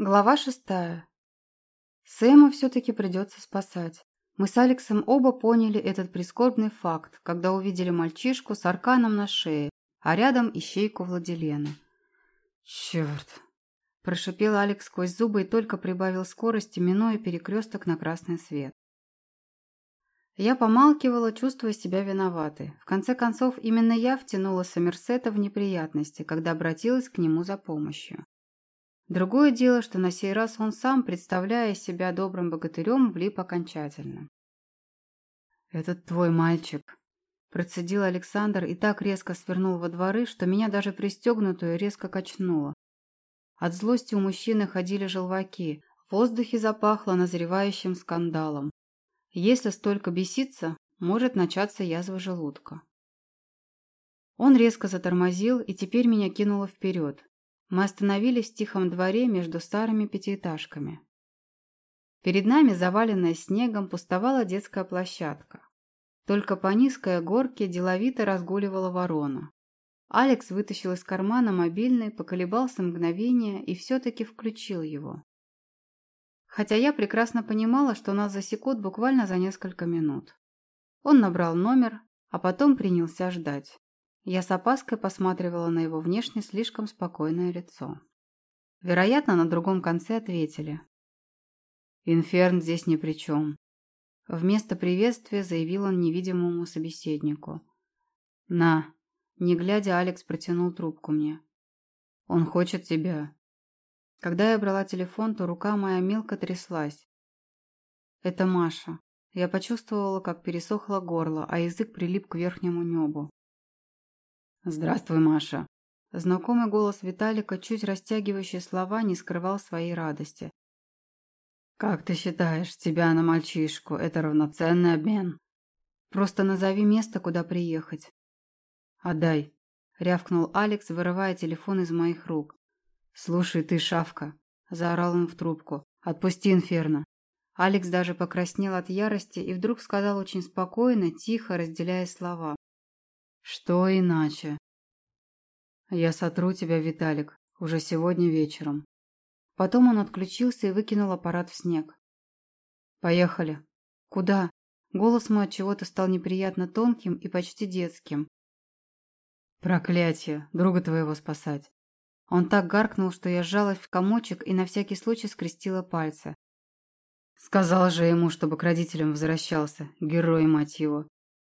Глава шестая. Сэма все-таки придется спасать. Мы с Алексом оба поняли этот прискорбный факт, когда увидели мальчишку с арканом на шее, а рядом ищейку Владилена. «Черт!» – прошипел Алекс сквозь зубы и только прибавил скорости, минуя перекресток на красный свет. Я помалкивала, чувствуя себя виноватой. В конце концов, именно я втянула Сомерсета в неприятности, когда обратилась к нему за помощью. Другое дело, что на сей раз он сам, представляя себя добрым богатырем, влип окончательно. «Этот твой мальчик», – процедил Александр и так резко свернул во дворы, что меня даже пристегнутую резко качнуло. От злости у мужчины ходили желваки, в воздухе запахло назревающим скандалом. Если столько беситься, может начаться язва желудка. Он резко затормозил и теперь меня кинуло вперед. Мы остановились в тихом дворе между старыми пятиэтажками. Перед нами, заваленная снегом, пустовала детская площадка. Только по низкой горке деловито разгуливала ворона. Алекс вытащил из кармана мобильный, поколебался мгновение и все-таки включил его. Хотя я прекрасно понимала, что нас засекут буквально за несколько минут. Он набрал номер, а потом принялся ждать. Я с опаской посматривала на его внешне слишком спокойное лицо. Вероятно, на другом конце ответили. «Инферн здесь ни при чем». Вместо приветствия заявил он невидимому собеседнику. «На». Не глядя, Алекс протянул трубку мне. «Он хочет тебя». Когда я брала телефон, то рука моя мелко тряслась. «Это Маша». Я почувствовала, как пересохло горло, а язык прилип к верхнему небу. «Здравствуй, Маша». Знакомый голос Виталика, чуть растягивающий слова, не скрывал своей радости. «Как ты считаешь, тебя на мальчишку – это равноценный обмен?» «Просто назови место, куда приехать». «Отдай», – рявкнул Алекс, вырывая телефон из моих рук. «Слушай, ты шавка», – заорал он в трубку. «Отпусти Инферно». Алекс даже покраснел от ярости и вдруг сказал очень спокойно, тихо, разделяя слова. Что иначе? Я сотру тебя, Виталик, уже сегодня вечером. Потом он отключился и выкинул аппарат в снег. Поехали. Куда? Голос мой от чего-то стал неприятно тонким и почти детским. Проклятие, друга твоего спасать. Он так гаркнул, что я сжалась в комочек и на всякий случай скрестила пальцы. Сказал же ему, чтобы к родителям возвращался, герой, мать его.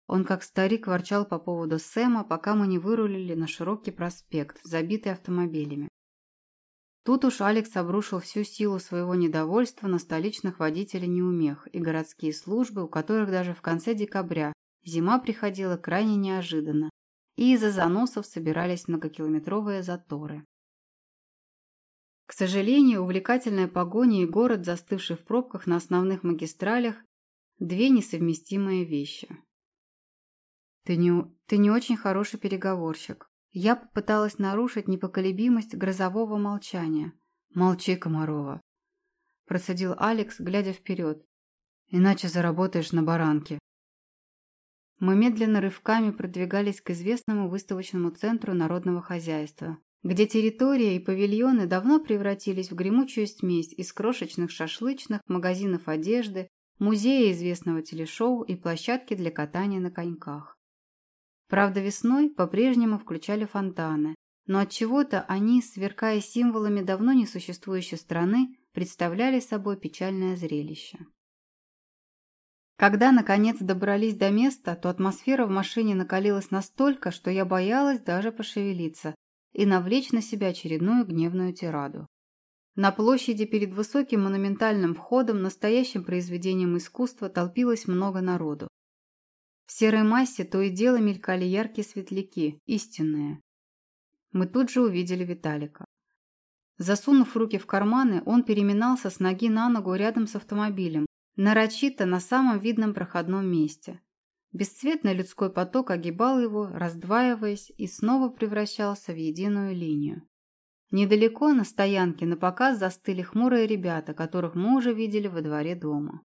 Он как старик ворчал по поводу Сэма, пока мы не вырулили на широкий проспект, забитый автомобилями. Тут уж Алекс обрушил всю силу своего недовольства на столичных водителей неумех и городские службы, у которых даже в конце декабря зима приходила крайне неожиданно, и из-за заносов собирались многокилометровые заторы. К сожалению, увлекательная погоня и город, застывший в пробках на основных магистралях – две несовместимые вещи. Ты не, ты не очень хороший переговорщик. Я попыталась нарушить непоколебимость грозового молчания. Молчи, Комарова. Процедил Алекс, глядя вперед. Иначе заработаешь на баранке. Мы медленно рывками продвигались к известному выставочному центру народного хозяйства, где территория и павильоны давно превратились в гремучую смесь из крошечных шашлычных, магазинов одежды, музея известного телешоу и площадки для катания на коньках. Правда, весной по-прежнему включали фонтаны, но от чего-то они, сверкая символами давно несуществующей страны, представляли собой печальное зрелище. Когда, наконец, добрались до места, то атмосфера в машине накалилась настолько, что я боялась даже пошевелиться и навлечь на себя очередную гневную тираду. На площади перед высоким монументальным входом, настоящим произведением искусства, толпилось много народу. В серой массе то и дело мелькали яркие светляки, истинные. Мы тут же увидели Виталика. Засунув руки в карманы, он переминался с ноги на ногу рядом с автомобилем, нарочито на самом видном проходном месте. Бесцветный людской поток огибал его, раздваиваясь, и снова превращался в единую линию. Недалеко на стоянке на показ застыли хмурые ребята, которых мы уже видели во дворе дома.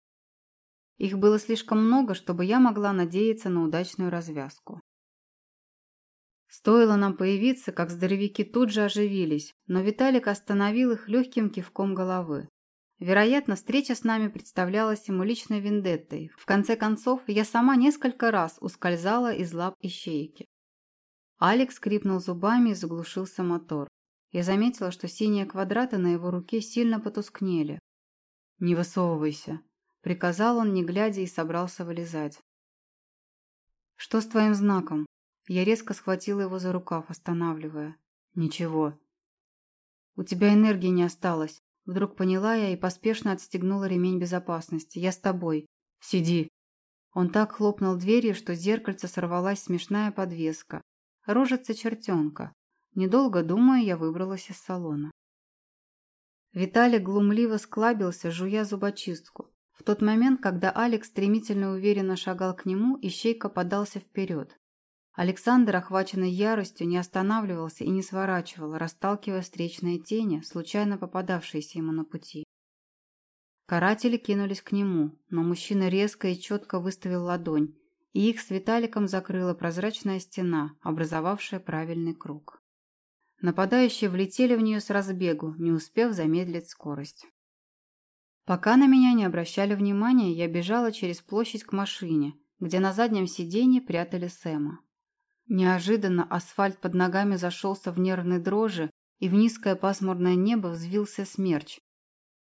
Их было слишком много, чтобы я могла надеяться на удачную развязку. Стоило нам появиться, как здоровяки тут же оживились, но Виталик остановил их легким кивком головы. Вероятно, встреча с нами представлялась ему личной вендеттой. В конце концов, я сама несколько раз ускользала из лап ищейки. Алекс скрипнул зубами и заглушился мотор. Я заметила, что синие квадраты на его руке сильно потускнели. «Не высовывайся», — приказал он, не глядя, и собрался вылезать. «Что с твоим знаком?» Я резко схватила его за рукав, останавливая. «Ничего». «У тебя энергии не осталось». Вдруг поняла я и поспешно отстегнула ремень безопасности. «Я с тобой. Сиди». Он так хлопнул дверью, что с зеркальца сорвалась смешная подвеска. Рожица чертенка. Недолго думая, я выбралась из салона. Виталий глумливо склабился, жуя зубочистку. В тот момент, когда Алекс стремительно и уверенно шагал к нему, Ищейка подался вперед. Александр, охваченный яростью, не останавливался и не сворачивал, расталкивая встречные тени, случайно попадавшиеся ему на пути. Каратели кинулись к нему, но мужчина резко и четко выставил ладонь, и их с Виталиком закрыла прозрачная стена, образовавшая правильный круг. Нападающие влетели в нее с разбегу, не успев замедлить скорость. Пока на меня не обращали внимания, я бежала через площадь к машине, где на заднем сиденье прятали Сэма. Неожиданно асфальт под ногами зашелся в нервной дрожи, и в низкое пасмурное небо взвился смерч.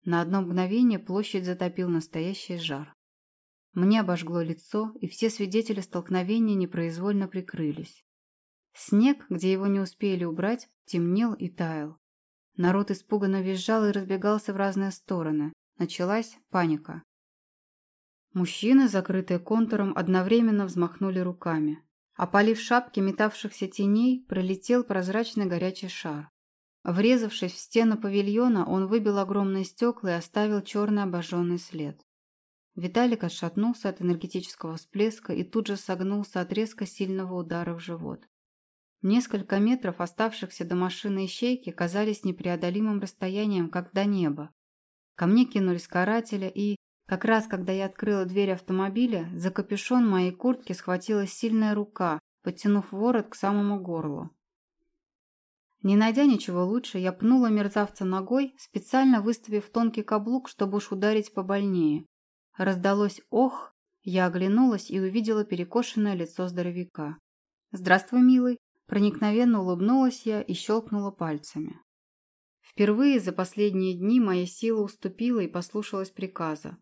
На одно мгновение площадь затопил настоящий жар. Мне обожгло лицо, и все свидетели столкновения непроизвольно прикрылись. Снег, где его не успели убрать, темнел и таял. Народ испуганно визжал и разбегался в разные стороны. Началась паника. Мужчины, закрытые контуром, одновременно взмахнули руками. Опалив шапки метавшихся теней, пролетел прозрачный горячий шар. Врезавшись в стену павильона, он выбил огромные стекла и оставил черный обожженный след. Виталик отшатнулся от энергетического всплеска и тут же согнулся от резко сильного удара в живот. Несколько метров, оставшихся до машины ищейки, казались непреодолимым расстоянием, как до неба. Ко мне кинулись каратели и, как раз когда я открыла дверь автомобиля, за капюшон моей куртки схватилась сильная рука, подтянув ворот к самому горлу. Не найдя ничего лучше, я пнула мерзавца ногой, специально выставив тонкий каблук, чтобы уж ударить побольнее. Раздалось «ох», я оглянулась и увидела перекошенное лицо здоровяка. «Здравствуй, милый!» Проникновенно улыбнулась я и щелкнула пальцами. Впервые за последние дни моя сила уступила и послушалась приказа.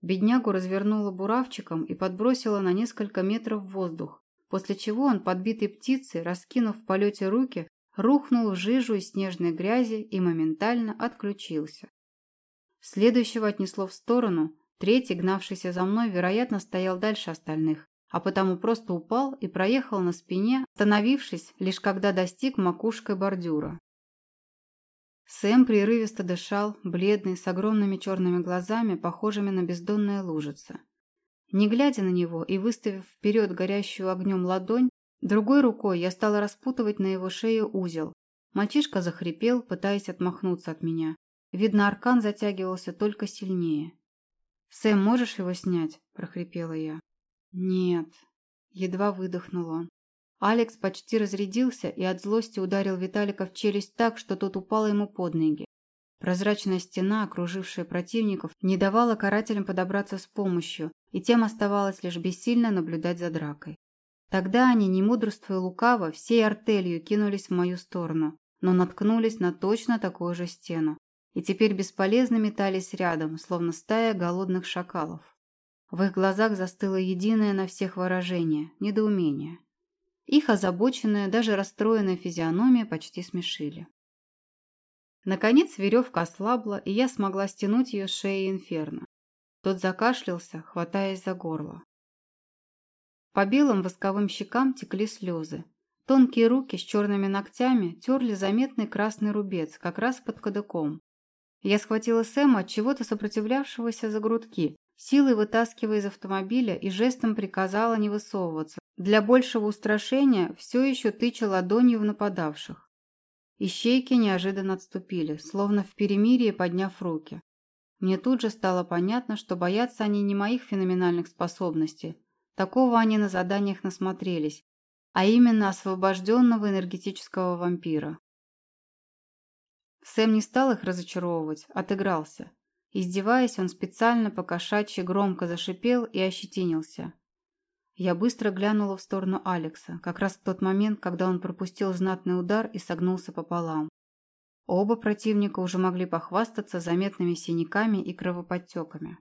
Беднягу развернула буравчиком и подбросила на несколько метров в воздух, после чего он, подбитый птицей, раскинув в полете руки, рухнул в жижу из снежной грязи и моментально отключился. Следующего отнесло в сторону, третий, гнавшийся за мной, вероятно, стоял дальше остальных, а потому просто упал и проехал на спине, остановившись, лишь когда достиг макушкой бордюра. Сэм прерывисто дышал, бледный, с огромными черными глазами, похожими на бездонные лужицы. Не глядя на него и выставив вперед горящую огнем ладонь, другой рукой я стала распутывать на его шее узел. Мальчишка захрипел, пытаясь отмахнуться от меня. Видно, аркан затягивался только сильнее. «Сэм, можешь его снять?» – прохрипела я. «Нет», – едва выдохнул он. Алекс почти разрядился и от злости ударил Виталика в челюсть так, что тот упал ему под ноги. Прозрачная стена, окружившая противников, не давала карателям подобраться с помощью, и тем оставалось лишь бессильно наблюдать за дракой. Тогда они, не мудрствуя лукаво, всей артелью кинулись в мою сторону, но наткнулись на точно такую же стену, и теперь бесполезно метались рядом, словно стая голодных шакалов. В их глазах застыло единое на всех выражение – недоумение. Их озабоченная, даже расстроенная физиономия почти смешили. Наконец веревка ослабла, и я смогла стянуть ее с шеи инферно. Тот закашлялся, хватаясь за горло. По белым восковым щекам текли слезы. Тонкие руки с черными ногтями терли заметный красный рубец, как раз под кадыком. Я схватила Сэма от чего-то сопротивлявшегося за грудки, силой вытаскивая из автомобиля и жестом приказала не высовываться, для большего устрашения все еще тыча ладонью в нападавших. Ищейки неожиданно отступили, словно в перемирии подняв руки. Мне тут же стало понятно, что боятся они не моих феноменальных способностей. Такого они на заданиях насмотрелись. а именно освобожденного энергетического вампира. Сэм не стал их разочаровывать, отыгрался. Издеваясь, он специально покошачьи громко зашипел и ощетинился. Я быстро глянула в сторону Алекса, как раз в тот момент, когда он пропустил знатный удар и согнулся пополам. Оба противника уже могли похвастаться заметными синяками и кровоподтеками.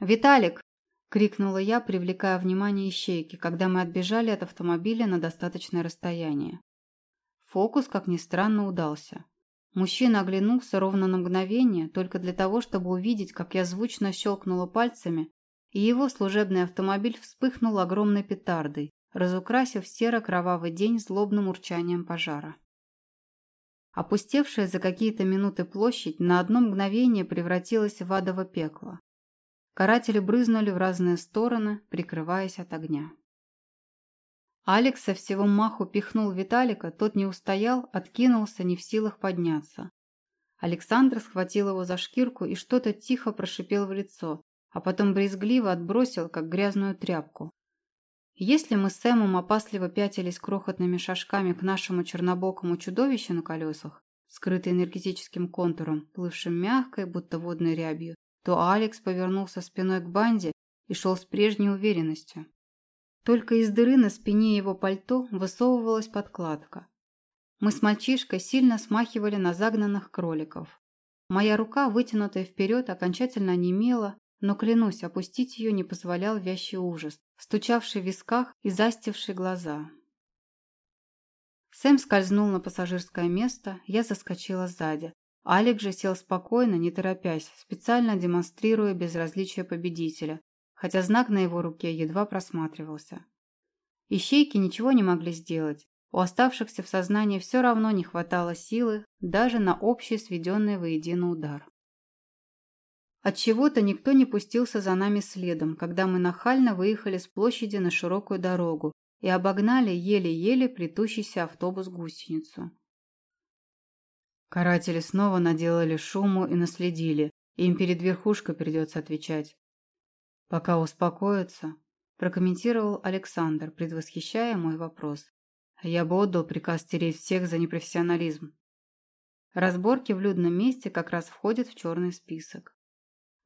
«Виталик!» – крикнула я, привлекая внимание ищейки, когда мы отбежали от автомобиля на достаточное расстояние. Фокус, как ни странно, удался. Мужчина оглянулся ровно на мгновение, только для того, чтобы увидеть, как я звучно щелкнула пальцами, и его служебный автомобиль вспыхнул огромной петардой, разукрасив серо-кровавый день злобным урчанием пожара. Опустевшая за какие-то минуты площадь на одно мгновение превратилась в адово пекло. Каратели брызнули в разные стороны, прикрываясь от огня. Алекс всего маху пихнул Виталика, тот не устоял, откинулся, не в силах подняться. Александр схватил его за шкирку и что-то тихо прошипел в лицо, а потом брезгливо отбросил, как грязную тряпку. Если мы с Сэмом опасливо пятились крохотными шажками к нашему чернобокому чудовищу на колесах, скрытой энергетическим контуром, плывшим мягкой, будто водной рябью, то Алекс повернулся спиной к банде и шел с прежней уверенностью. Только из дыры на спине его пальто высовывалась подкладка. Мы с мальчишкой сильно смахивали на загнанных кроликов. Моя рука, вытянутая вперед, окончательно онемела, но, клянусь, опустить ее не позволял вящий ужас, стучавший в висках и застивший глаза. Сэм скользнул на пассажирское место, я заскочила сзади. Алик же сел спокойно, не торопясь, специально демонстрируя безразличие победителя, хотя знак на его руке едва просматривался. Ищейки ничего не могли сделать. У оставшихся в сознании все равно не хватало силы даже на общий сведенный воедино удар. Отчего-то никто не пустился за нами следом, когда мы нахально выехали с площади на широкую дорогу и обогнали еле-еле плетущийся автобус-гусеницу. Каратели снова наделали шуму и наследили, им перед верхушкой придется отвечать. Пока успокоятся, прокомментировал Александр, предвосхищая мой вопрос. Я бы отдал приказ стереть всех за непрофессионализм. Разборки в людном месте как раз входят в черный список.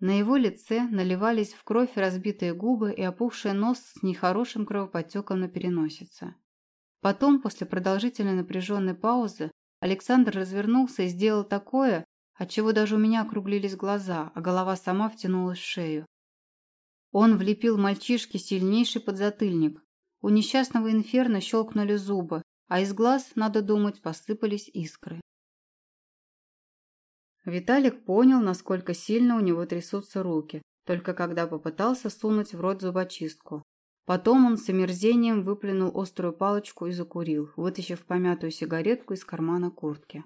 На его лице наливались в кровь разбитые губы и опухший нос с нехорошим кровоподтеком на переносице. Потом, после продолжительной напряженной паузы, Александр развернулся и сделал такое, от чего даже у меня округлились глаза, а голова сама втянулась в шею. Он влепил мальчишке сильнейший подзатыльник. У несчастного инферно щелкнули зубы, а из глаз, надо думать, посыпались искры. Виталик понял, насколько сильно у него трясутся руки, только когда попытался сунуть в рот зубочистку. Потом он с омерзением выплюнул острую палочку и закурил, вытащив помятую сигаретку из кармана куртки.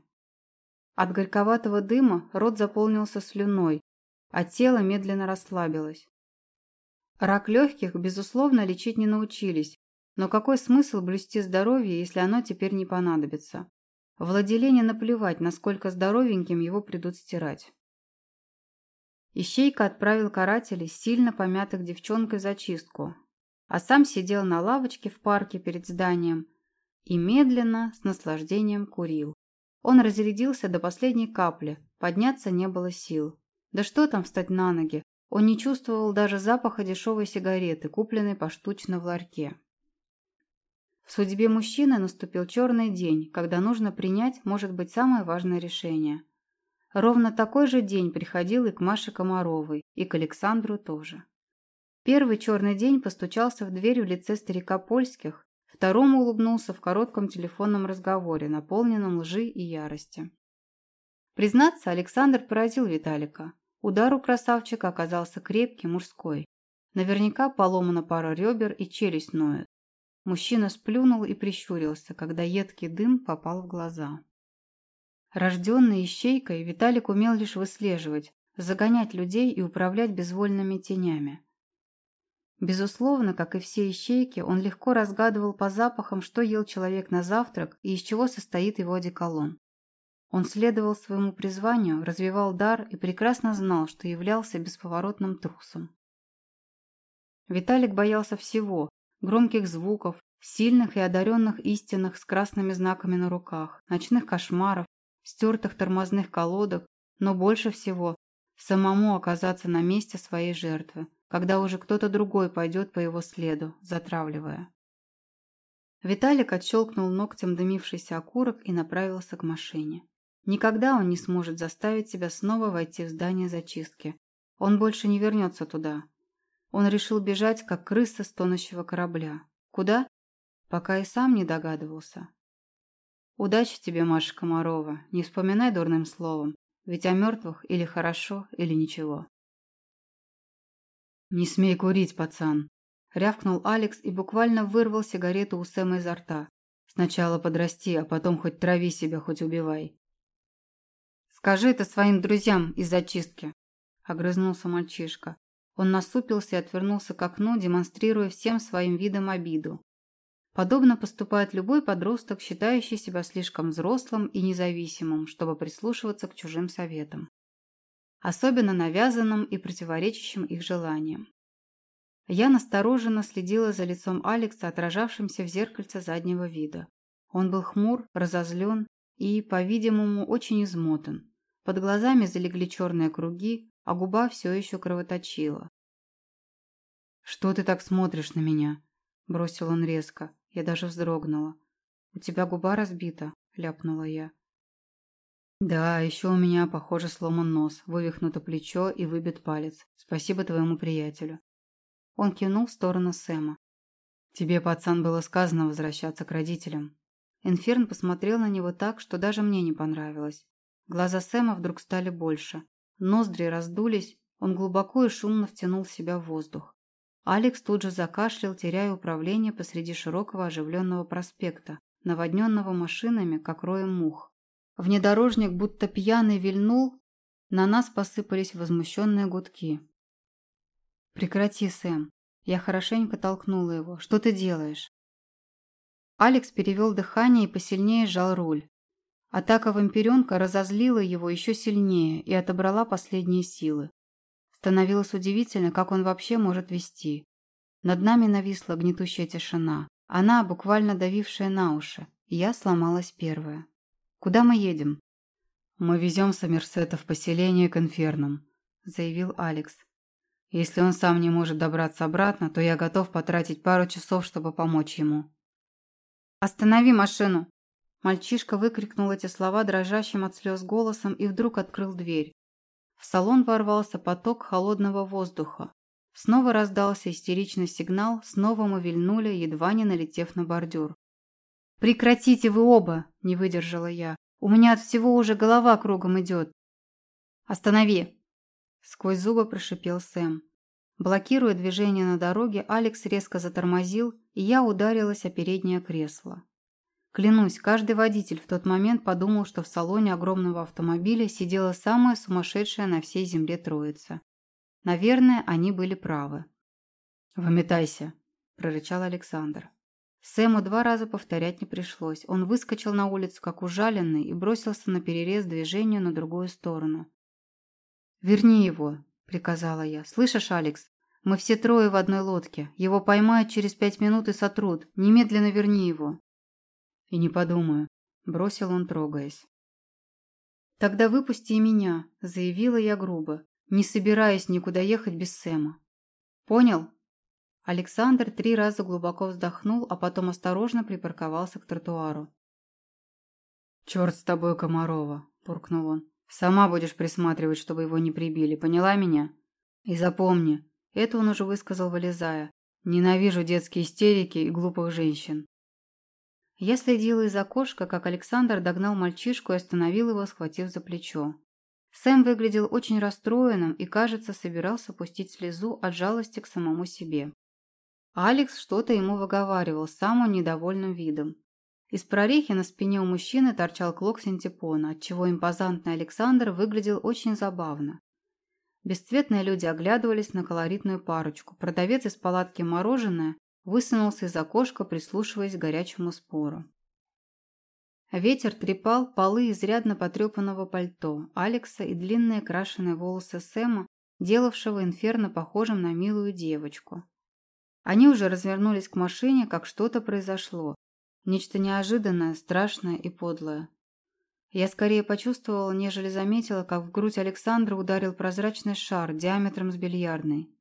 От горьковатого дыма рот заполнился слюной, а тело медленно расслабилось. Рак легких, безусловно, лечить не научились, но какой смысл блюсти здоровье, если оно теперь не понадобится? Владелене наплевать, насколько здоровеньким его придут стирать. Ищейка отправил карателей, сильно помятых девчонкой, в зачистку, а сам сидел на лавочке в парке перед зданием и медленно, с наслаждением курил. Он разрядился до последней капли, подняться не было сил. Да что там встать на ноги, он не чувствовал даже запаха дешевой сигареты, купленной поштучно в ларьке. В судьбе мужчины наступил черный день, когда нужно принять, может быть, самое важное решение. Ровно такой же день приходил и к Маше Комаровой, и к Александру тоже. Первый черный день постучался в дверь в лице старика Польских, второму улыбнулся в коротком телефонном разговоре, наполненном лжи и ярости. Признаться, Александр поразил Виталика. Удар у красавчика оказался крепкий, мужской. Наверняка поломана пара ребер и челюсть ноет. Мужчина сплюнул и прищурился, когда едкий дым попал в глаза. Рожденный ищейкой, Виталик умел лишь выслеживать, загонять людей и управлять безвольными тенями. Безусловно, как и все ищейки, он легко разгадывал по запахам, что ел человек на завтрак и из чего состоит его одеколон. Он следовал своему призванию, развивал дар и прекрасно знал, что являлся бесповоротным трусом. Виталик боялся всего – громких звуков, Сильных и одаренных истинных с красными знаками на руках, ночных кошмаров, стертых тормозных колодок, но больше всего самому оказаться на месте своей жертвы, когда уже кто-то другой пойдет по его следу, затравливая. Виталик отщелкнул ногтем дымившийся окурок и направился к машине. Никогда он не сможет заставить себя снова войти в здание зачистки. Он больше не вернется туда. Он решил бежать, как крыса с тонущего корабля. Куда? Пока и сам не догадывался. Удачи тебе, Маша Комарова. Не вспоминай дурным словом. Ведь о мертвых или хорошо, или ничего. «Не смей курить, пацан!» Рявкнул Алекс и буквально вырвал сигарету у Сэма изо рта. «Сначала подрасти, а потом хоть трави себя, хоть убивай». «Скажи это своим друзьям из зачистки!» Огрызнулся мальчишка. Он насупился и отвернулся к окну, демонстрируя всем своим видом обиду. Подобно поступает любой подросток, считающий себя слишком взрослым и независимым, чтобы прислушиваться к чужим советам. Особенно навязанным и противоречащим их желаниям. Я настороженно следила за лицом Алекса, отражавшимся в зеркальце заднего вида. Он был хмур, разозлен и, по-видимому, очень измотан. Под глазами залегли черные круги, а губа все еще кровоточила. «Что ты так смотришь на меня?» – бросил он резко. Я даже вздрогнула. «У тебя губа разбита», — ляпнула я. «Да, еще у меня, похоже, сломан нос, вывихнуто плечо и выбит палец. Спасибо твоему приятелю». Он кивнул в сторону Сэма. «Тебе, пацан, было сказано возвращаться к родителям». Инферн посмотрел на него так, что даже мне не понравилось. Глаза Сэма вдруг стали больше. Ноздри раздулись, он глубоко и шумно втянул в себя воздух. Алекс тут же закашлял, теряя управление посреди широкого оживленного проспекта, наводненного машинами, как роем мух. Внедорожник будто пьяный вильнул, на нас посыпались возмущенные гудки. «Прекрати, Сэм!» Я хорошенько толкнула его. «Что ты делаешь?» Алекс перевел дыхание и посильнее сжал руль. Атака вампиренка разозлила его еще сильнее и отобрала последние силы. Становилось удивительно, как он вообще может вести. Над нами нависла гнетущая тишина. Она, буквально давившая на уши. Я сломалась первая. «Куда мы едем?» «Мы везем Сомерсета в поселение к инфернам», — заявил Алекс. «Если он сам не может добраться обратно, то я готов потратить пару часов, чтобы помочь ему». «Останови машину!» Мальчишка выкрикнул эти слова дрожащим от слез голосом и вдруг открыл дверь. В салон ворвался поток холодного воздуха. Снова раздался истеричный сигнал, снова мы вильнули, едва не налетев на бордюр. «Прекратите вы оба!» – не выдержала я. «У меня от всего уже голова кругом идет!» «Останови!» – сквозь зубы прошипел Сэм. Блокируя движение на дороге, Алекс резко затормозил, и я ударилась о переднее кресло. Клянусь, каждый водитель в тот момент подумал, что в салоне огромного автомобиля сидела самая сумасшедшая на всей земле троица. Наверное, они были правы. «Выметайся», – прорычал Александр. Сэму два раза повторять не пришлось. Он выскочил на улицу, как ужаленный, и бросился на перерез движению на другую сторону. «Верни его», – приказала я. «Слышишь, Алекс? Мы все трое в одной лодке. Его поймают через пять минут и сотрут. Немедленно верни его». «И не подумаю», – бросил он, трогаясь. «Тогда выпусти и меня», – заявила я грубо, не собираясь никуда ехать без Сэма. «Понял?» Александр три раза глубоко вздохнул, а потом осторожно припарковался к тротуару. «Черт с тобой, Комарова!» – буркнул он. «Сама будешь присматривать, чтобы его не прибили, поняла меня? И запомни, это он уже высказал, вылезая. Ненавижу детские истерики и глупых женщин. Я следила из окошка, как Александр догнал мальчишку и остановил его, схватив за плечо. Сэм выглядел очень расстроенным и, кажется, собирался пустить слезу от жалости к самому себе. Алекс что-то ему выговаривал самым недовольным видом. Из прорехи на спине у мужчины торчал клок синтепона, отчего импозантный Александр выглядел очень забавно. Бесцветные люди оглядывались на колоритную парочку. Продавец из палатки мороженое высунулся из окошка, прислушиваясь к горячему спору. Ветер трепал полы изрядно потрепанного пальто Алекса и длинные крашеные волосы Сэма, делавшего Инферно похожим на милую девочку. Они уже развернулись к машине, как что-то произошло. Нечто неожиданное, страшное и подлое. Я скорее почувствовала, нежели заметила, как в грудь Александра ударил прозрачный шар диаметром с бильярдной.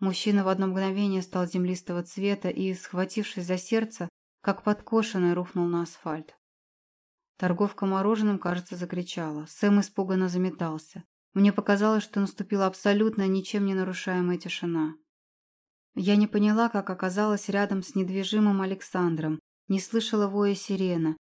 Мужчина в одно мгновение стал землистого цвета и, схватившись за сердце, как подкошенный, рухнул на асфальт. Торговка мороженым, кажется, закричала. Сэм испуганно заметался. Мне показалось, что наступила абсолютно ничем не нарушаемая тишина. Я не поняла, как оказалась рядом с недвижимым Александром, не слышала воя сирена,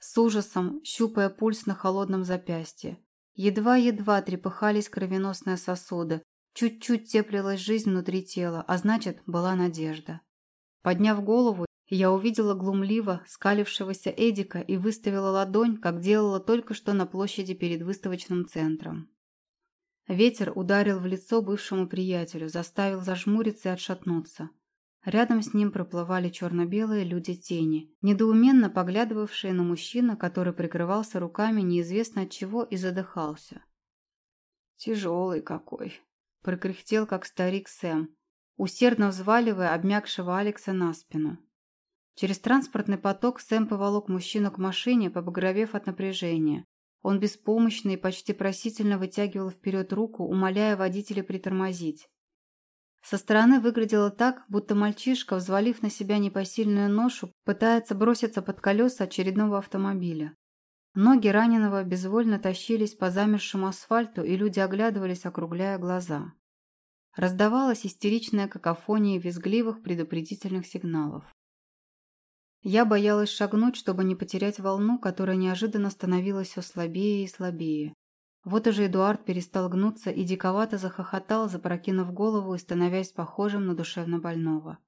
с ужасом щупая пульс на холодном запястье. Едва-едва трепыхались кровеносные сосуды, чуть-чуть теплилась жизнь внутри тела, а значит, была надежда. Подняв голову, я увидела глумливо скалившегося Эдика и выставила ладонь, как делала только что на площади перед выставочным центром. Ветер ударил в лицо бывшему приятелю, заставил зажмуриться и отшатнуться. Рядом с ним проплывали черно-белые люди-тени, недоуменно поглядывавшие на мужчину, который прикрывался руками неизвестно от чего и задыхался. «Тяжелый какой!» – прокряхтел, как старик Сэм, усердно взваливая обмякшего Алекса на спину. Через транспортный поток Сэм поволок мужчину к машине, побагровев от напряжения. Он беспомощно и почти просительно вытягивал вперед руку, умоляя водителя притормозить. Со стороны выглядело так, будто мальчишка, взвалив на себя непосильную ношу, пытается броситься под колеса очередного автомобиля. Ноги раненого безвольно тащились по замершему асфальту, и люди оглядывались, округляя глаза. Раздавалась истеричная какофония визгливых предупредительных сигналов. Я боялась шагнуть, чтобы не потерять волну, которая неожиданно становилась все слабее и слабее. Вот уже Эдуард перестал гнуться и диковато захохотал, запрокинув голову и становясь похожим на душевно больного.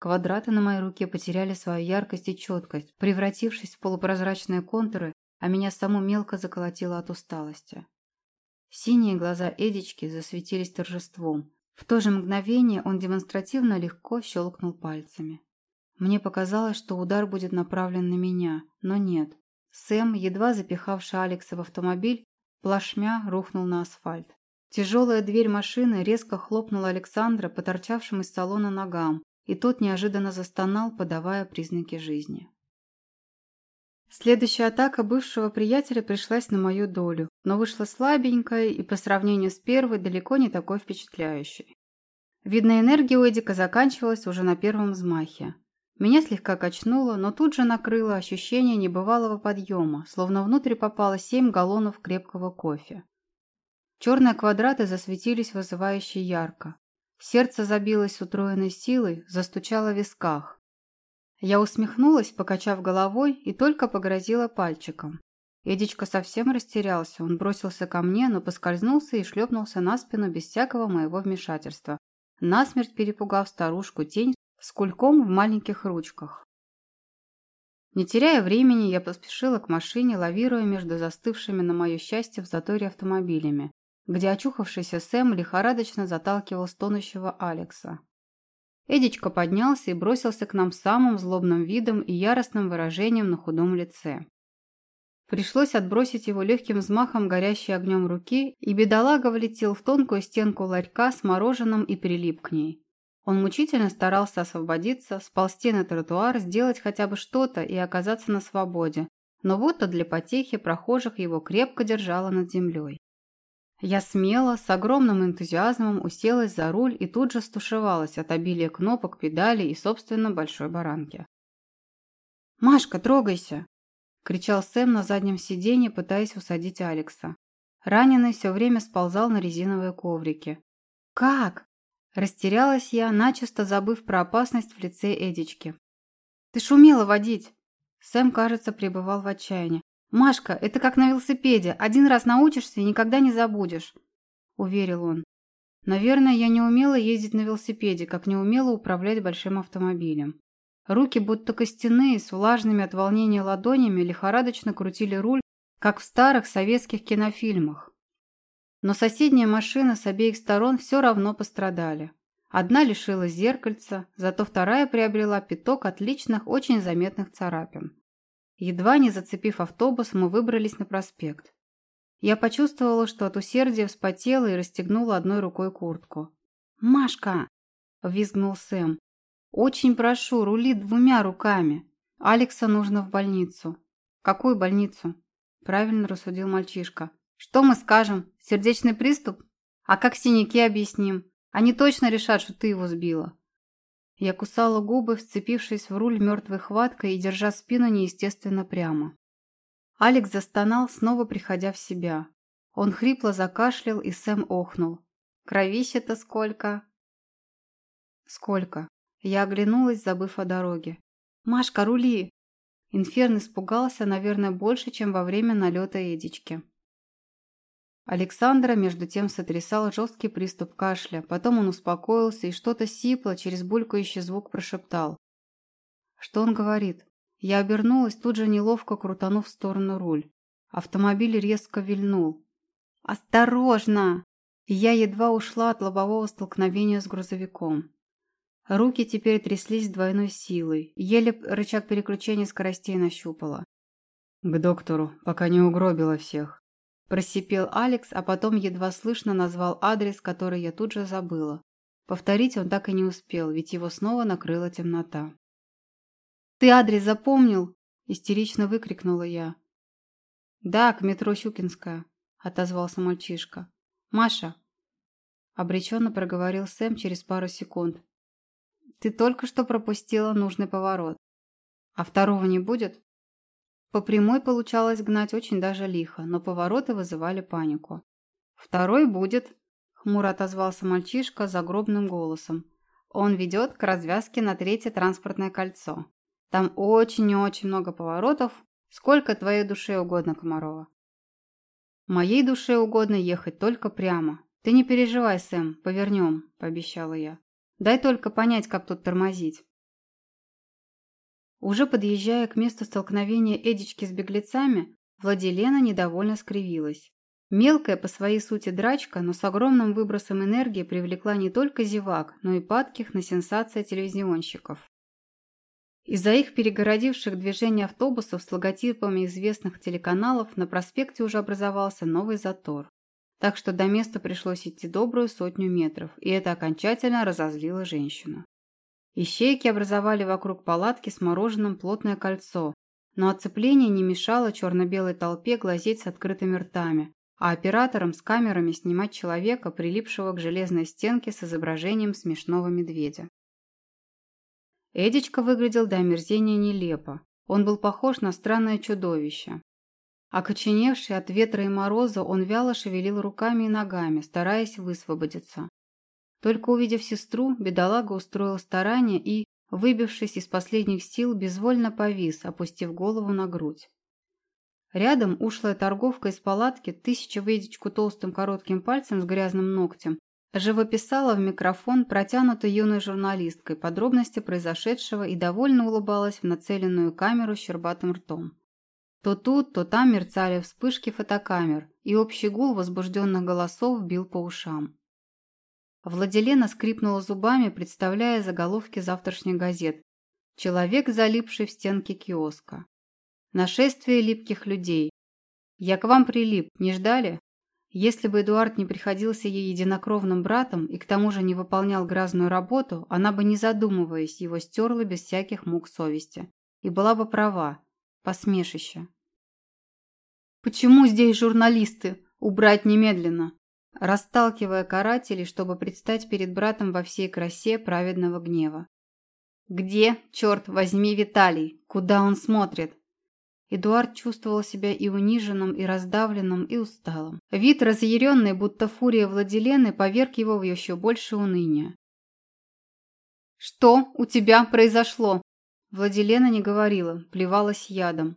Квадраты на моей руке потеряли свою яркость и четкость, превратившись в полупрозрачные контуры, а меня саму мелко заколотило от усталости. Синие глаза Эдички засветились торжеством. В то же мгновение он демонстративно легко щелкнул пальцами. Мне показалось, что удар будет направлен на меня, но нет. Сэм, едва запихавший Алекса в автомобиль, плашмя рухнул на асфальт. Тяжелая дверь машины резко хлопнула Александра по торчавшим из салона ногам, и тот неожиданно застонал, подавая признаки жизни. Следующая атака бывшего приятеля пришлась на мою долю, но вышла слабенькая и по сравнению с первой далеко не такой впечатляющей. Видно, энергия у Эдика заканчивалась уже на первом взмахе. Меня слегка качнуло, но тут же накрыло ощущение небывалого подъема, словно внутрь попало семь галлонов крепкого кофе. Черные квадраты засветились вызывающе ярко. Сердце забилось утроенной силой, застучало в висках. Я усмехнулась, покачав головой, и только погрозила пальчиком. Эдичка совсем растерялся, он бросился ко мне, но поскользнулся и шлепнулся на спину без всякого моего вмешательства, насмерть перепугав старушку тень с кульком в маленьких ручках. Не теряя времени, я поспешила к машине, лавируя между застывшими на мое счастье в заторе автомобилями, где очухавшийся Сэм лихорадочно заталкивал стонущего Алекса. Эдичка поднялся и бросился к нам самым злобным видом и яростным выражением на худом лице. Пришлось отбросить его легким взмахом горящей огнем руки, и бедолага влетел в тонкую стенку ларька с мороженым и прилип к ней. Он мучительно старался освободиться, сползти на тротуар, сделать хотя бы что-то и оказаться на свободе, но будто для потехи прохожих его крепко держало над землей. Я смело, с огромным энтузиазмом уселась за руль и тут же стушевалась от обилия кнопок, педалей и, собственно, большой баранки. «Машка, трогайся!» – кричал Сэм на заднем сиденье, пытаясь усадить Алекса. Раненый все время сползал на резиновые коврики. «Как?» Растерялась я, начисто забыв про опасность в лице Эдички. «Ты ж умела водить!» Сэм, кажется, пребывал в отчаянии. «Машка, это как на велосипеде. Один раз научишься и никогда не забудешь», – уверил он. Наверное, я не умела ездить на велосипеде, как не умела управлять большим автомобилем. Руки, будто костяные, с влажными от волнения ладонями, лихорадочно крутили руль, как в старых советских кинофильмах. Но соседние машины с обеих сторон все равно пострадали. Одна лишилась зеркальца, зато вторая приобрела пяток отличных, очень заметных царапин. Едва не зацепив автобус, мы выбрались на проспект. Я почувствовала, что от усердия вспотела и расстегнула одной рукой куртку. «Машка!» – визгнул Сэм. «Очень прошу, рули двумя руками. Алекса нужно в больницу». «Какую больницу?» – правильно рассудил мальчишка. «Что мы скажем? Сердечный приступ? А как синяки объясним? Они точно решат, что ты его сбила». Я кусала губы, вцепившись в руль мертвой хваткой и держа спину неестественно прямо. Алекс застонал, снова приходя в себя. Он хрипло закашлял, и Сэм охнул. «Кровище-то сколько?» «Сколько?» Я оглянулась, забыв о дороге. «Машка, рули!» Инферн испугался, наверное, больше, чем во время налета Эдички. Александра, между тем, сотрясал жесткий приступ кашля. Потом он успокоился и что-то сипло, через булькающий звук прошептал. Что он говорит? Я обернулась, тут же неловко крутанув в сторону руль. Автомобиль резко вильнул. «Осторожно!» Я едва ушла от лобового столкновения с грузовиком. Руки теперь тряслись двойной силой. Еле рычаг переключения скоростей нащупала. «К доктору, пока не угробила всех», – просипел Алекс, а потом едва слышно назвал адрес, который я тут же забыла. Повторить он так и не успел, ведь его снова накрыла темнота. «Ты адрес запомнил?» – истерично выкрикнула я. «Да, к метро Щукинская», – отозвался мальчишка. «Маша!» – обреченно проговорил Сэм через пару секунд. Ты только что пропустила нужный поворот. А второго не будет? По прямой получалось гнать очень даже лихо, но повороты вызывали панику. «Второй будет», – хмуро отозвался мальчишка загробным голосом. «Он ведет к развязке на третье транспортное кольцо. Там очень и очень много поворотов. Сколько твоей душе угодно, Комарова?» «Моей душе угодно ехать только прямо. Ты не переживай, Сэм, повернем», – пообещала я. Дай только понять, как тут тормозить. Уже подъезжая к месту столкновения Эдички с беглецами, Владилена недовольно скривилась. Мелкая по своей сути драчка, но с огромным выбросом энергии привлекла не только зевак, но и падких на сенсации телевизионщиков. Из-за их перегородивших движение автобусов с логотипами известных телеканалов на проспекте уже образовался новый затор так что до места пришлось идти добрую сотню метров, и это окончательно разозлило женщину. Ищейки образовали вокруг палатки с мороженым плотное кольцо, но оцепление не мешало черно-белой толпе глазеть с открытыми ртами, а операторам с камерами снимать человека, прилипшего к железной стенке с изображением смешного медведя. Эдичка выглядел до омерзения нелепо. Он был похож на странное чудовище. Окоченевший от ветра и мороза, он вяло шевелил руками и ногами, стараясь высвободиться. Только увидев сестру, бедолага устроил старание и, выбившись из последних сил, безвольно повис, опустив голову на грудь. Рядом ушлая торговка из палатки, тысяча ведечку толстым коротким пальцем с грязным ногтем, живописала в микрофон, протянутой юной журналисткой, подробности произошедшего и довольно улыбалась в нацеленную камеру щербатым ртом. То тут, то там мерцали вспышки фотокамер, и общий гул возбужденных голосов бил по ушам. Владилена скрипнула зубами, представляя заголовки завтрашних газет. Человек, залипший в стенке киоска. Нашествие липких людей. Я к вам прилип, не ждали? Если бы Эдуард не приходился ей единокровным братом и к тому же не выполнял грязную работу, она бы, не задумываясь, его стерла без всяких мук совести. И была бы права. Посмешище. «Почему здесь журналисты? Убрать немедленно!» Расталкивая карателей, чтобы предстать перед братом во всей красе праведного гнева. «Где, черт возьми, Виталий? Куда он смотрит?» Эдуард чувствовал себя и униженным, и раздавленным, и усталым. Вид разъяренный, будто фурия Владилены, поверг его в еще больше уныния. «Что у тебя произошло?» Владилена не говорила, плевалась ядом.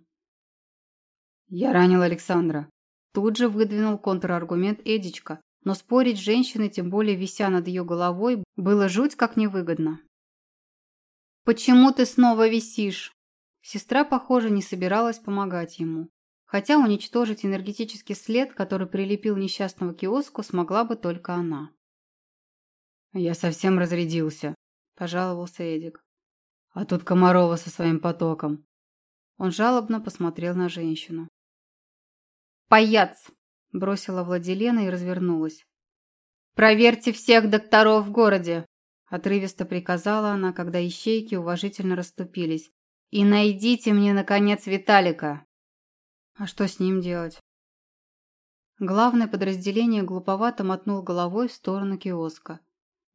«Я ранил Александра». Тут же выдвинул контраргумент Эдичка, но спорить с женщиной, тем более вися над ее головой, было жуть как невыгодно. «Почему ты снова висишь?» Сестра, похоже, не собиралась помогать ему. Хотя уничтожить энергетический след, который прилепил несчастного киоску, смогла бы только она. «Я совсем разрядился», – пожаловался Эдик. А тут Комарова со своим потоком. Он жалобно посмотрел на женщину. «Паяц!» – бросила Владилена и развернулась. «Проверьте всех докторов в городе!» – Отрывисто приказала она, когда ищейки уважительно расступились. «И найдите мне, наконец, Виталика!» «А что с ним делать?» Главное подразделение глуповато мотнул головой в сторону киоска.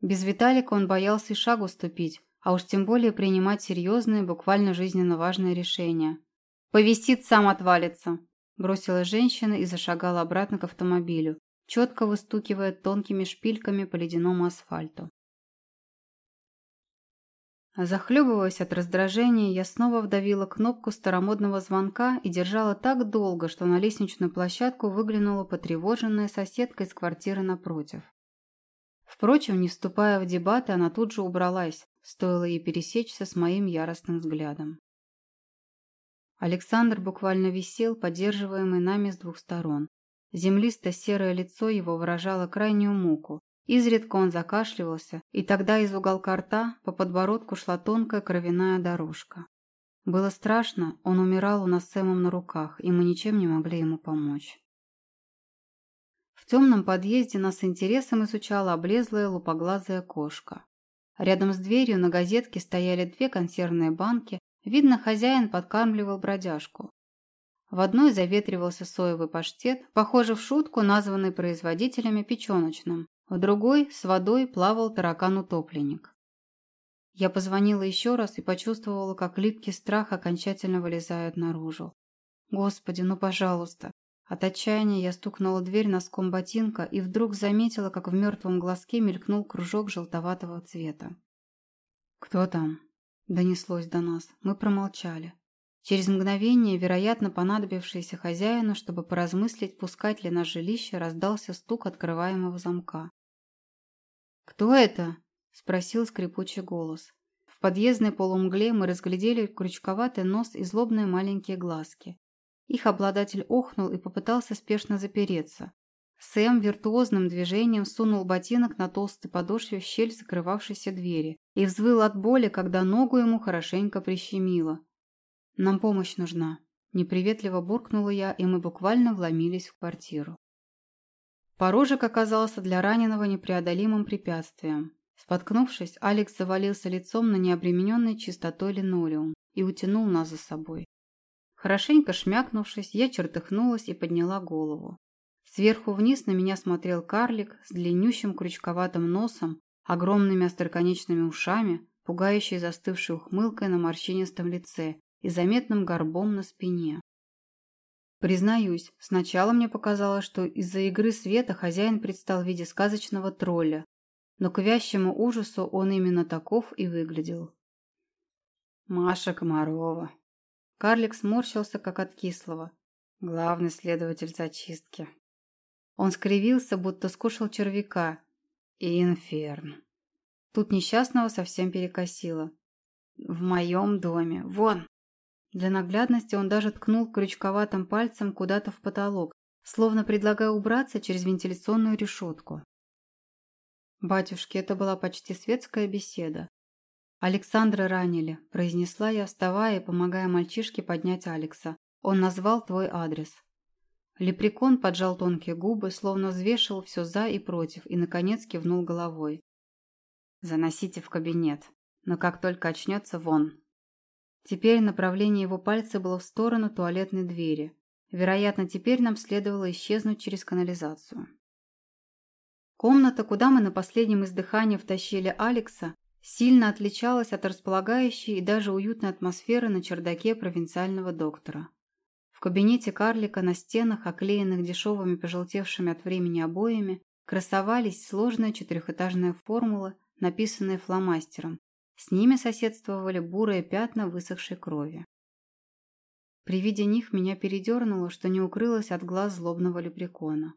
Без Виталика он боялся и шагу ступить, а уж тем более принимать серьезные, буквально жизненно важные решения. «Повисит, сам отвалится!» Бросила женщина и зашагала обратно к автомобилю, четко выстукивая тонкими шпильками по ледяному асфальту. Захлебываясь от раздражения, я снова вдавила кнопку старомодного звонка и держала так долго, что на лестничную площадку выглянула потревоженная соседка из квартиры напротив. Впрочем, не вступая в дебаты, она тут же убралась, стоило ей пересечься с моим яростным взглядом. Александр буквально висел, поддерживаемый нами с двух сторон. Землисто-серое лицо его выражало крайнюю муку, Изредка он закашливался, и тогда из уголка рта по подбородку шла тонкая кровяная дорожка. Было страшно, он умирал у нас с Сэмом на руках, и мы ничем не могли ему помочь. В темном подъезде нас с интересом изучала облезлая лупоглазая кошка. Рядом с дверью на газетке стояли две консервные банки, видно, хозяин подкармливал бродяжку. В одной заветривался соевый паштет, похоже в шутку, названный производителями печеночным, в другой с водой плавал таракан-утопленник. Я позвонила еще раз и почувствовала, как липкий страх окончательно вылезает наружу. Господи, ну пожалуйста. От отчаяния я стукнула дверь носком ботинка и вдруг заметила, как в мертвом глазке мелькнул кружок желтоватого цвета. «Кто там?» – донеслось до нас. Мы промолчали. Через мгновение, вероятно, понадобившееся хозяину, чтобы поразмыслить, пускать ли наше жилище, раздался стук открываемого замка. «Кто это?» – спросил скрипучий голос. В подъездной полумгле мы разглядели крючковатый нос и злобные маленькие глазки. Их обладатель охнул и попытался спешно запереться. Сэм виртуозным движением сунул ботинок на толстой подошве в щель закрывавшейся двери и взвыл от боли, когда ногу ему хорошенько прищемило. «Нам помощь нужна», – неприветливо буркнула я, и мы буквально вломились в квартиру. Порожек оказался для раненого непреодолимым препятствием. Споткнувшись, Алекс завалился лицом на необремененный чистотой линолеум и утянул нас за собой. Хорошенько шмякнувшись, я чертыхнулась и подняла голову. Сверху вниз на меня смотрел карлик с длиннющим крючковатым носом, огромными остроконечными ушами, пугающей застывшей ухмылкой на морщинистом лице и заметным горбом на спине. Признаюсь, сначала мне показалось, что из-за игры света хозяин предстал в виде сказочного тролля, но к вящему ужасу он именно таков и выглядел. Маша Комарова. Карлик сморщился, как от кислого. Главный следователь зачистки. Он скривился, будто скушал червяка. И инферн. Тут несчастного совсем перекосило. В моем доме. Вон! Для наглядности он даже ткнул крючковатым пальцем куда-то в потолок, словно предлагая убраться через вентиляционную решетку. «Батюшки, это была почти светская беседа. Александра ранили», – произнесла я, вставая и помогая мальчишке поднять Алекса. «Он назвал твой адрес». Лепрекон поджал тонкие губы, словно взвешивал все за и против, и, наконец, кивнул головой. «Заносите в кабинет. Но как только очнется, вон, Теперь направление его пальца было в сторону туалетной двери. Вероятно, теперь нам следовало исчезнуть через канализацию. Комната, куда мы на последнем издыхании втащили Алекса, сильно отличалась от располагающей и даже уютной атмосферы на чердаке провинциального доктора. В кабинете карлика на стенах, оклеенных дешевыми пожелтевшими от времени обоями, красовались сложные четырехэтажные формулы, написанные фломастером, с ними соседствовали бурые пятна высохшей крови. При виде них меня передернуло, что не укрылось от глаз злобного лепрекона.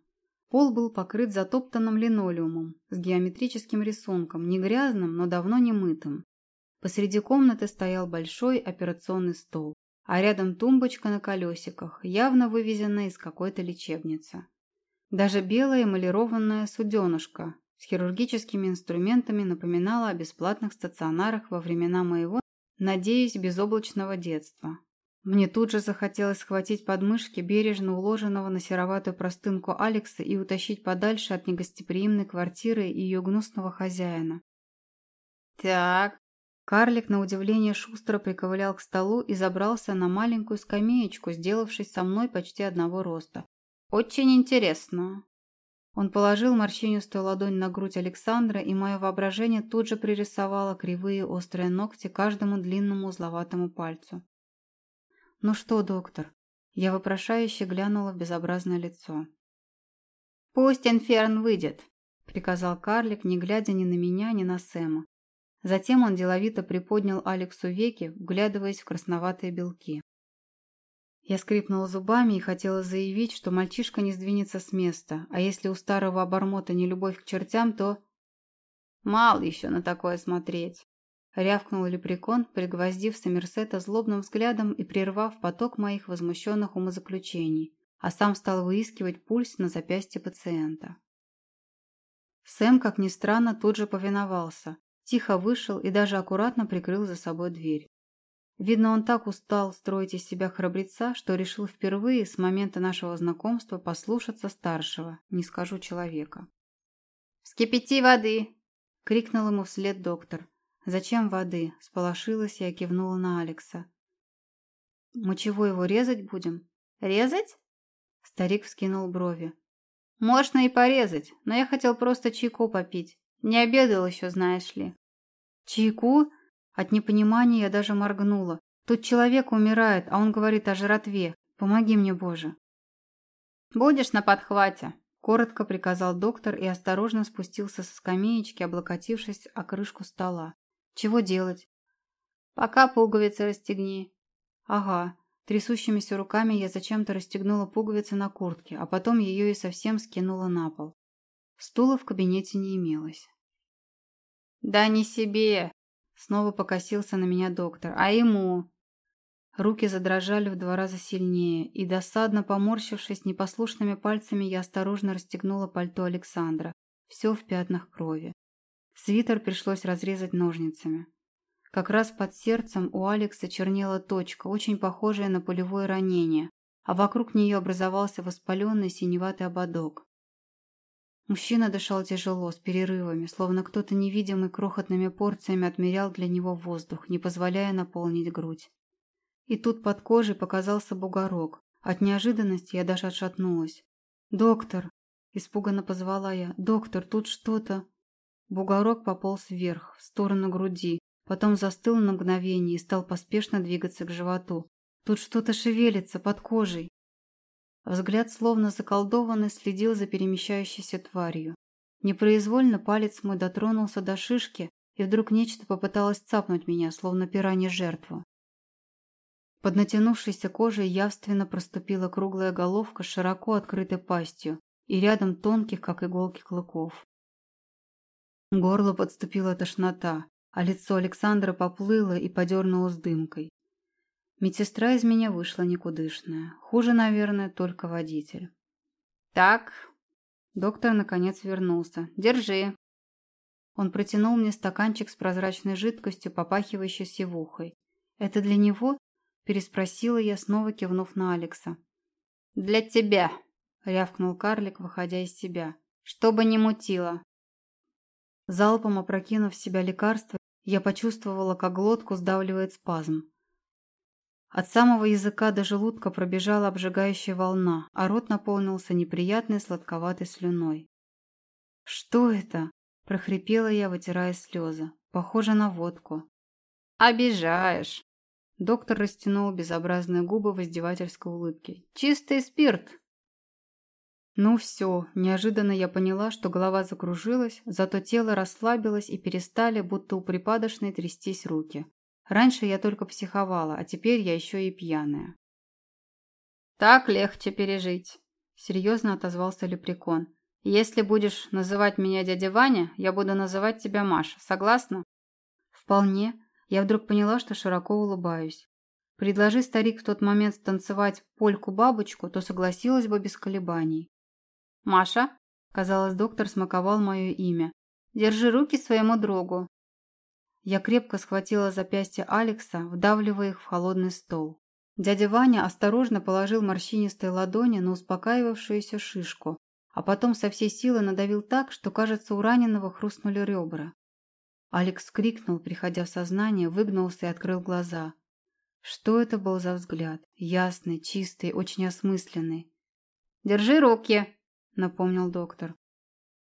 Пол был покрыт затоптанным линолеумом с геометрическим рисунком, не грязным, но давно не мытым. Посреди комнаты стоял большой операционный стол, а рядом тумбочка на колесиках, явно вывезенная из какой-то лечебницы. Даже белая эмалированная суденышко с хирургическими инструментами напоминала о бесплатных стационарах во времена моего, надеюсь, безоблачного детства. Мне тут же захотелось схватить подмышки бережно уложенного на сероватую простынку Алекса и утащить подальше от негостеприимной квартиры и ее гнусного хозяина. Так. Карлик, на удивление, шустро приковылял к столу и забрался на маленькую скамеечку, сделавшись со мной почти одного роста. Очень интересно. Он положил морщинистую ладонь на грудь Александра, и мое воображение тут же пририсовало кривые острые ногти каждому длинному узловатому пальцу. «Ну что, доктор?» Я вопрошающе глянула в безобразное лицо. «Пусть Инферн выйдет», — приказал карлик, не глядя ни на меня, ни на Сэма. Затем он деловито приподнял Алексу веки, вглядываясь в красноватые белки. Я скрипнула зубами и хотела заявить, что мальчишка не сдвинется с места, а если у старого обормота не любовь к чертям, то... Мало еще на такое смотреть. Рявкнул лепрекон, пригвоздив Сомерсета злобным взглядом и прервав поток моих возмущенных умозаключений, а сам стал выискивать пульс на запястье пациента. Сэм, как ни странно, тут же повиновался, тихо вышел и даже аккуратно прикрыл за собой дверь. Видно, он так устал строить из себя храбреца, что решил впервые с момента нашего знакомства послушаться старшего, не скажу человека. «Вскипяти воды!» — крикнул ему вслед доктор. «Зачем воды?» — сполошилась я и кивнула на Алекса. «Мы чего, его резать будем?» «Резать?» Старик вскинул брови. «Можно и порезать, но я хотел просто чайку попить. Не обедал еще, знаешь ли». «Чайку?» От непонимания я даже моргнула. Тут человек умирает, а он говорит о жратве. Помоги мне, Боже. Будешь на подхвате, коротко приказал доктор и осторожно спустился со скамеечки, облокотившись о крышку стола. Чего делать? Пока пуговицы расстегни. Ага. Трясущимися руками я зачем-то расстегнула пуговицы на куртке, а потом ее и совсем скинула на пол. Стула в кабинете не имелось. «Да не себе!» Снова покосился на меня доктор. А ему? Руки задрожали в два раза сильнее, и, досадно поморщившись непослушными пальцами, я осторожно расстегнула пальто Александра. Все в пятнах крови. Свитер пришлось разрезать ножницами. Как раз под сердцем у Алекса чернела точка, очень похожая на полевое ранение, а вокруг нее образовался воспаленный синеватый ободок. Мужчина дышал тяжело, с перерывами, словно кто-то невидимый крохотными порциями отмерял для него воздух, не позволяя наполнить грудь. И тут под кожей показался бугорок. От неожиданности я даже отшатнулась. «Доктор!» – испуганно позвала я. «Доктор, тут что-то...» Бугорок пополз вверх, в сторону груди, потом застыл на мгновение и стал поспешно двигаться к животу. «Тут что-то шевелится под кожей!» Взгляд, словно заколдованный, следил за перемещающейся тварью. Непроизвольно палец мой дотронулся до шишки, и вдруг нечто попыталось цапнуть меня, словно пиранье жертву. Под натянувшейся кожей явственно проступила круглая головка с широко открытой пастью и рядом тонких, как иголки, клыков. Горло подступила тошнота, а лицо Александра поплыло и подернулось дымкой. Медсестра из меня вышла никудышная. Хуже, наверное, только водитель. «Так...» Доктор, наконец, вернулся. «Держи». Он протянул мне стаканчик с прозрачной жидкостью, попахивающей сивухой. «Это для него?» – переспросила я, снова кивнув на Алекса. «Для тебя», – рявкнул карлик, выходя из себя. «Чтобы не мутило». Залпом опрокинув в себя лекарство, я почувствовала, как глотку сдавливает спазм. От самого языка до желудка пробежала обжигающая волна, а рот наполнился неприятной сладковатой слюной. «Что это?» – прохрипела я, вытирая слезы. «Похоже на водку». «Обижаешь!» Доктор растянул безобразные губы в издевательской улыбке. «Чистый спирт!» Ну все, неожиданно я поняла, что голова закружилась, зато тело расслабилось и перестали, будто у припадочной, трястись руки. Раньше я только психовала, а теперь я еще и пьяная. «Так легче пережить», — серьезно отозвался Лепрекон. «Если будешь называть меня дядя Ваня, я буду называть тебя Маша. Согласна?» «Вполне». Я вдруг поняла, что широко улыбаюсь. Предложи старик в тот момент станцевать польку-бабочку, то согласилась бы без колебаний. «Маша?» – казалось, доктор смаковал мое имя. «Держи руки своему другу. Я крепко схватила запястье Алекса, вдавливая их в холодный стол. Дядя Ваня осторожно положил морщинистые ладони на успокаивавшуюся шишку, а потом со всей силы надавил так, что, кажется, у раненого хрустнули ребра. Алекс крикнул, приходя в сознание, выгнулся и открыл глаза. Что это был за взгляд? Ясный, чистый, очень осмысленный. «Держи руки!» – напомнил доктор.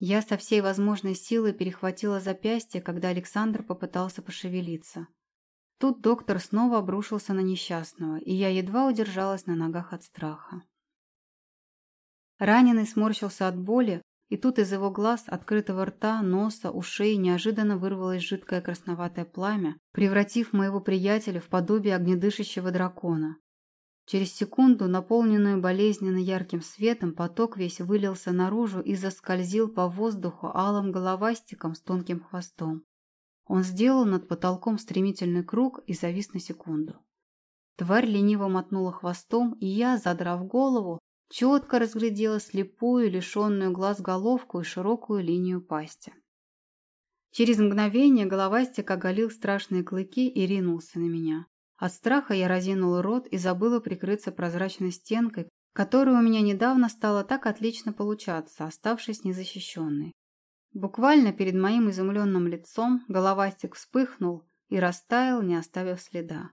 Я со всей возможной силой перехватила запястье, когда Александр попытался пошевелиться. Тут доктор снова обрушился на несчастного, и я едва удержалась на ногах от страха. Раненый сморщился от боли, и тут из его глаз, открытого рта, носа, ушей неожиданно вырвалось жидкое красноватое пламя, превратив моего приятеля в подобие огнедышащего дракона. Через секунду, наполненную болезненно ярким светом, поток весь вылился наружу и заскользил по воздуху алым головастиком с тонким хвостом. Он сделал над потолком стремительный круг и завис на секунду. Тварь лениво мотнула хвостом, и я, задрав голову, четко разглядела слепую, лишенную глаз головку и широкую линию пасти. Через мгновение головастик оголил страшные клыки и ринулся на меня. От страха я разинула рот и забыла прикрыться прозрачной стенкой, которая у меня недавно стала так отлично получаться, оставшись незащищенной. Буквально перед моим изумленным лицом головастик вспыхнул и растаял, не оставив следа.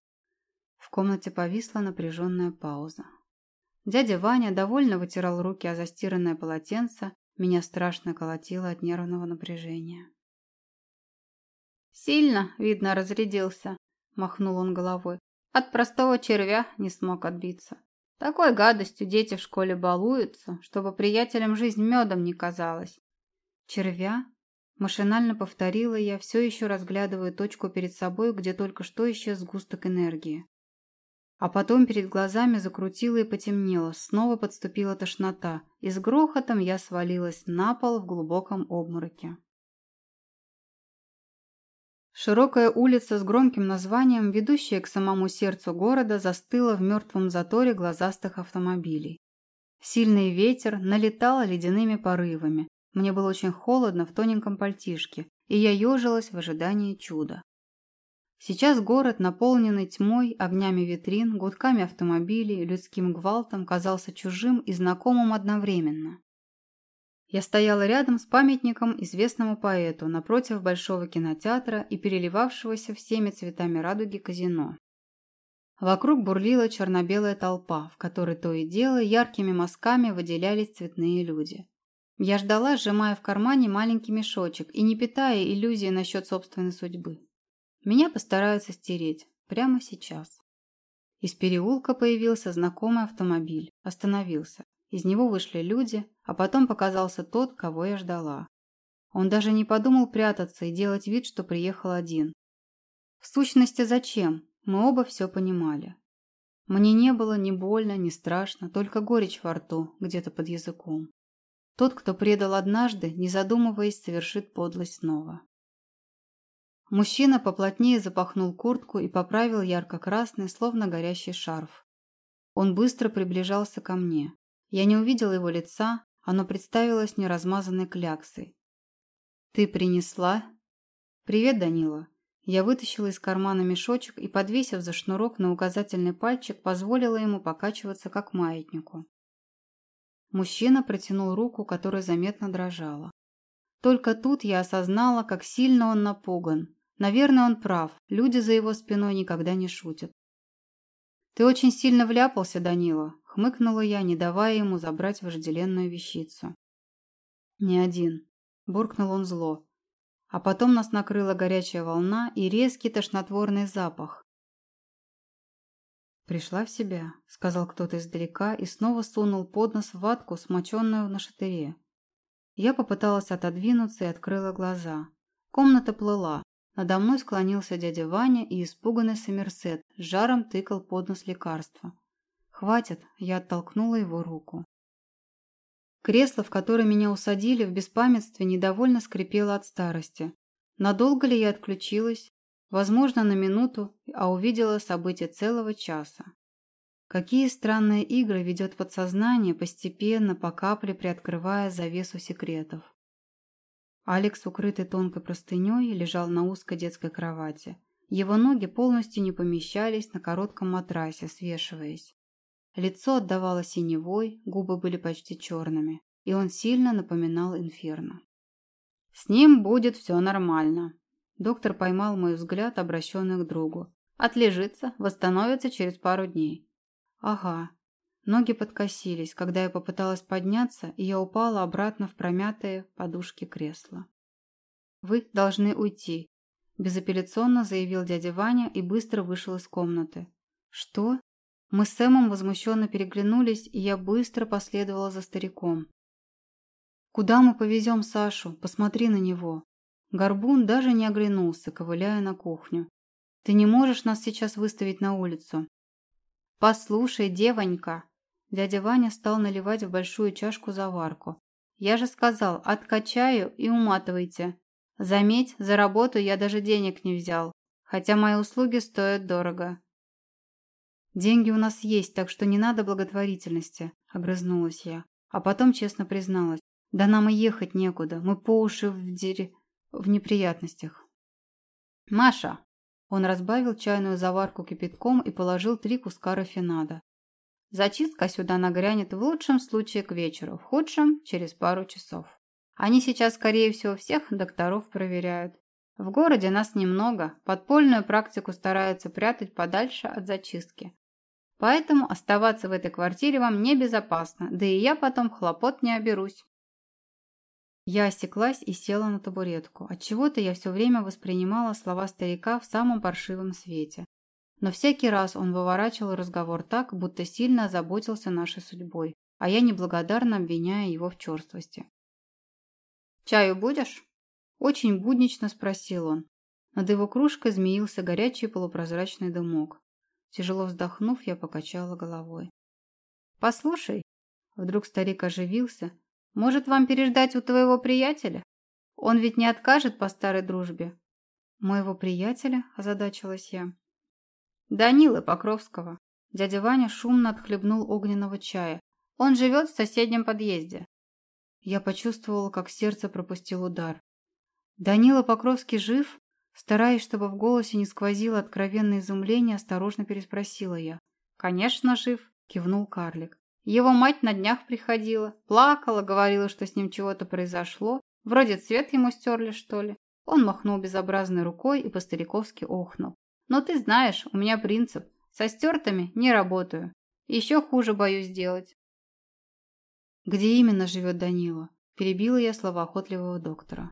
В комнате повисла напряженная пауза. Дядя Ваня довольно вытирал руки о застиранное полотенце, меня страшно колотило от нервного напряжения. «Сильно, видно, разрядился», махнул он головой. От простого червя не смог отбиться. Такой гадостью дети в школе балуются, чтобы приятелям жизнь медом не казалась. Червя? Машинально повторила я, все еще разглядывая точку перед собой, где только что исчез сгусток энергии. А потом перед глазами закрутило и потемнело, снова подступила тошнота, и с грохотом я свалилась на пол в глубоком обмороке. Широкая улица с громким названием, ведущая к самому сердцу города, застыла в мертвом заторе глазастых автомобилей. Сильный ветер налетал ледяными порывами. Мне было очень холодно в тоненьком пальтишке, и я ежилась в ожидании чуда. Сейчас город, наполненный тьмой, огнями витрин, гудками автомобилей, людским гвалтом, казался чужим и знакомым одновременно. Я стояла рядом с памятником известному поэту напротив Большого кинотеатра и переливавшегося всеми цветами радуги казино. Вокруг бурлила черно-белая толпа, в которой то и дело яркими мазками выделялись цветные люди. Я ждала, сжимая в кармане маленький мешочек и не питая иллюзий насчет собственной судьбы. Меня постараются стереть. Прямо сейчас. Из переулка появился знакомый автомобиль. Остановился. Из него вышли люди, а потом показался тот, кого я ждала. Он даже не подумал прятаться и делать вид, что приехал один. В сущности, зачем? Мы оба все понимали. Мне не было ни больно, ни страшно, только горечь во рту, где-то под языком. Тот, кто предал однажды, не задумываясь, совершит подлость снова. Мужчина поплотнее запахнул куртку и поправил ярко-красный, словно горящий шарф. Он быстро приближался ко мне. Я не увидела его лица, оно представилось мне размазанной кляксой. «Ты принесла?» «Привет, Данила». Я вытащила из кармана мешочек и, подвесив за шнурок на указательный пальчик, позволила ему покачиваться, как маятнику. Мужчина протянул руку, которая заметно дрожала. Только тут я осознала, как сильно он напуган. Наверное, он прав, люди за его спиной никогда не шутят. «Ты очень сильно вляпался, Данила», — хмыкнула я, не давая ему забрать вожделенную вещицу. «Не один», — буркнул он зло. А потом нас накрыла горячая волна и резкий тошнотворный запах. «Пришла в себя», — сказал кто-то издалека и снова сунул под нос ватку, смоченную на шатыре. Я попыталась отодвинуться и открыла глаза. Комната плыла. Надо мной склонился дядя Ваня и испуганный Сомерсет с жаром тыкал под нос лекарства. «Хватит!» – я оттолкнула его руку. Кресло, в которое меня усадили, в беспамятстве недовольно скрипело от старости. Надолго ли я отключилась? Возможно, на минуту, а увидела события целого часа. Какие странные игры ведет подсознание, постепенно, по капле приоткрывая завесу секретов. Алекс, укрытый тонкой простыней, лежал на узкой детской кровати. Его ноги полностью не помещались на коротком матрасе, свешиваясь. Лицо отдавало синевой, губы были почти черными, и он сильно напоминал инферно. «С ним будет все нормально». Доктор поймал мой взгляд, обращенный к другу. Отлежится, восстановится через пару дней. Ага. Ноги подкосились, когда я попыталась подняться, и я упала обратно в промятые подушки кресла. «Вы должны уйти», – безапелляционно заявил дядя Ваня и быстро вышел из комнаты. «Что?» Мы с Сэмом возмущенно переглянулись, и я быстро последовала за стариком. «Куда мы повезем Сашу? Посмотри на него!» Горбун даже не оглянулся, ковыляя на кухню. «Ты не можешь нас сейчас выставить на улицу?» «Послушай, девонька!» Дядя Ваня стал наливать в большую чашку заварку. «Я же сказал, откачаю и уматывайте. Заметь, за работу я даже денег не взял, хотя мои услуги стоят дорого. «Деньги у нас есть, так что не надо благотворительности», – огрызнулась я. А потом честно призналась. «Да нам и ехать некуда, мы по уши в дере... в неприятностях». «Маша!» Он разбавил чайную заварку кипятком и положил три куска рафинада. Зачистка сюда нагрянет в лучшем случае к вечеру, в худшем – через пару часов. Они сейчас, скорее всего, всех докторов проверяют. В городе нас немного, подпольную практику стараются прятать подальше от зачистки. Поэтому оставаться в этой квартире вам небезопасно, да и я потом хлопот не оберусь. Я осеклась и села на табуретку. Отчего-то я все время воспринимала слова старика в самом паршивом свете. Но всякий раз он выворачивал разговор так, будто сильно озаботился нашей судьбой, а я неблагодарно обвиняя его в черствости. «Чаю будешь?» Очень буднично спросил он. Над его кружкой змеился горячий полупрозрачный дымок. Тяжело вздохнув, я покачала головой. «Послушай», — вдруг старик оживился, «может, вам переждать у твоего приятеля? Он ведь не откажет по старой дружбе». «Моего приятеля?» – озадачилась я. «Данилы Покровского». Дядя Ваня шумно отхлебнул огненного чая. «Он живет в соседнем подъезде». Я почувствовала, как сердце пропустил удар. «Данила Покровский жив?» Стараясь, чтобы в голосе не сквозило откровенное изумление, осторожно переспросила я. «Конечно, жив», – кивнул карлик. «Его мать на днях приходила, плакала, говорила, что с ним чего-то произошло. Вроде цвет ему стерли, что ли». Он махнул безобразной рукой и по-стариковски охнул. «Но ты знаешь, у меня принцип. Со стертыми не работаю. Еще хуже боюсь делать». «Где именно живет Данила?» – перебила я слова охотливого доктора.